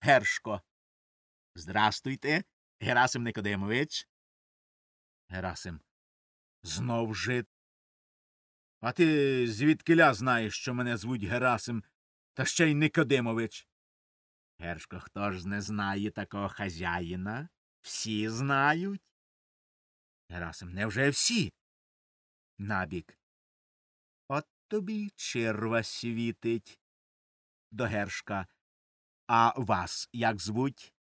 Гершко. Здрастуйте, Герасим Никодимович. Герасим. Знов жит. А ти звідкиля знаєш, що мене звуть Герасим, та ще й Никодимович? Гершко, хто ж не знає такого хазяїна? Всі знають. Герасим, невже всі? Набік. От тобі черва світить. До Гершка. А вас як звуть?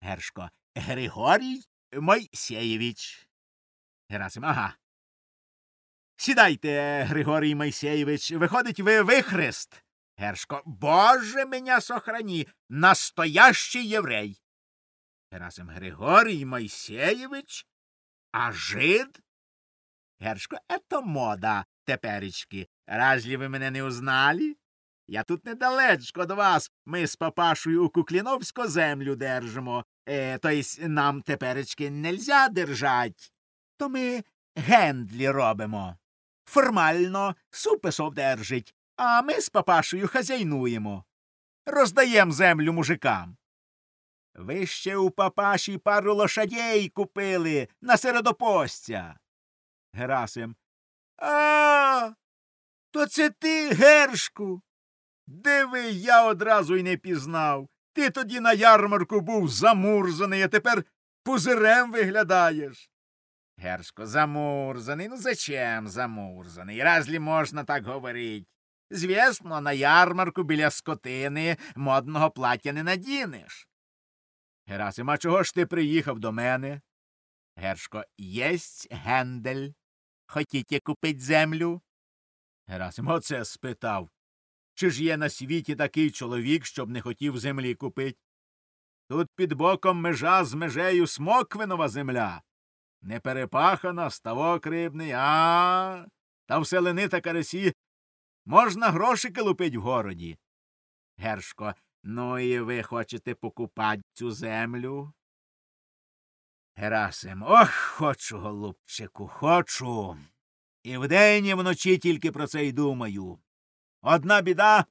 Гершко. Григорій Мойсеєвич. Герасим. Ага. Сідайте, Григорій Мойсеєвич. Виходить, ви вихрест. Гершко. Боже меня сохрані. Настоящий єврей. Герасим Григорій Мойсеєвич? А жид? Гершко, это мода теперечки. Разве ви мене не узнали? Я тут недалечко до вас. Ми з папашою у Кукліновську землю держимо. Е, то єсть нам теперечки нельзя держать. То ми гендлі робимо. Формально суписов держить, а ми з папашою хазяйнуємо. Роздаєм землю мужикам. Ви ще у папаші пару лошадей купили на середопостя. Герасим. А, то це ти, Гершку. Диви, я одразу й не пізнав. Ти тоді на ярмарку був замурзаний, а тепер пузирем виглядаєш. Гершко, замурзаний. Ну зачем замурзаний? Разлі можна так говорить. Звісно, на ярмарку біля скотини модного плаття не надінеш. Герасим, а чого ж ти приїхав до мене? Гершко, єсть гендель. Хотіте купить землю? Герасим оце спитав. Чи ж є на світі такий чоловік, щоб не хотів землі купить? Тут під боком межа з межею смоквинова земля. Не перепахана, ставок рибний, а. Та в селени та карасі можна грошики лупить в городі. Гершко, ну і ви хочете покупать цю землю? Герасим, ох, хочу, голубчику, хочу. І вдень, і вночі тільки про це й думаю. Одна біда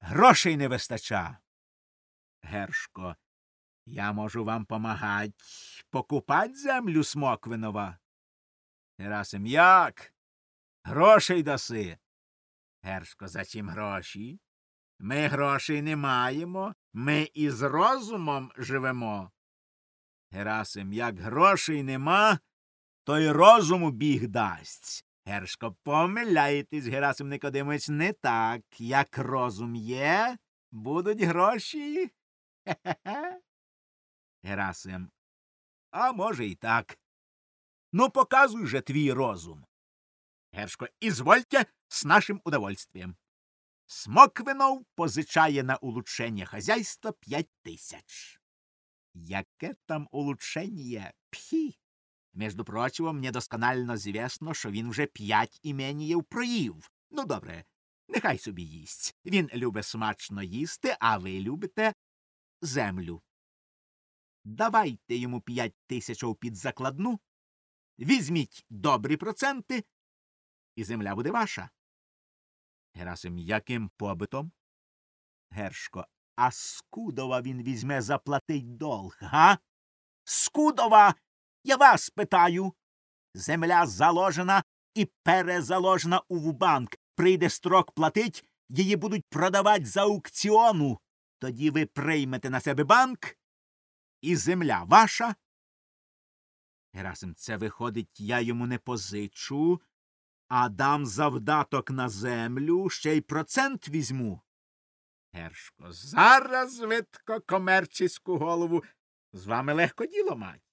грошей не вистача. Гершко, я можу вам помагать покупать землю смоквинова. Герасим, як? Грошей даси. Гершко, за чим гроші? Ми грошей не маємо, ми із розумом живемо. Герасим, як грошей нема, то й розуму біг дасть. Гершко, помиляєтесь, Герасим Никодимович, не так. Як розум є, будуть гроші. Герасим. А може, і так. Ну, показуй же твій розум. Гершко, ізвольте з нашим удовольствием. Смоквинов позичає на улучшення хазяйства п'ять тисяч. Яке там улучшення? Пхі. Между прочим, мне досконально звісно, що він вже п'ять іменіїв проїв. Ну, добре, нехай собі їсть. Він любить смачно їсти, а ви любите землю. Давайте йому п'ять тисяч під закладну, візьміть добрі проценти, і земля буде ваша. Герасим, яким побитом? Гершко, а Скудова він візьме заплатить долг, га? Скудова, я вас питаю. Земля заложена і перезаложена у банк. Прийде строк платить, її будуть продавати за аукціону. Тоді ви приймете на себе банк, і земля ваша. Герасим, це виходить, я йому не позичу, а дам завдаток на землю, ще й процент візьму. Гершко, зараз видко комерційську голову. З вами легко діло мать.